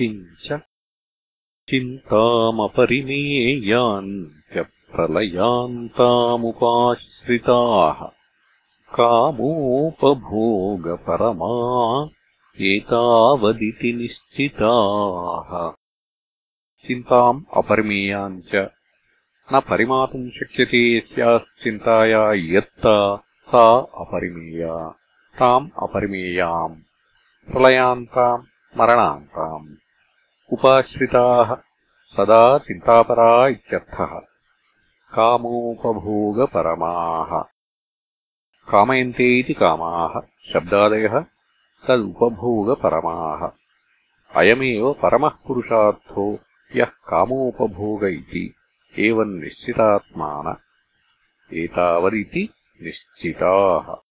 किञ्च चिन्तामपरिमेयान् च प्रलयान्तामुपाश्रिताः कामोपभोगपरमा एतावदिति निश्चिताः। चिन्ताम् अपरिमेयाम् च। न परिमातुम् शक्यते यस्याश्चिन्ताया यत्ता सा अपरिमेया। ताम् अपरिमेयाम्। प्रलयान्ताम् मरणान्ताम् उपाश्रिताः सदा चिन्तापरा इत्यर्थः। कामोपभोगपरमाः। कामयन्ते इति कामाः शब्दादयः तदुपभोगपरमाः। अयमेव परमः पुरुषार्थो यः कामोपभोग इति एवम् निश्चितात्मान। एतावदिति निश्चिताः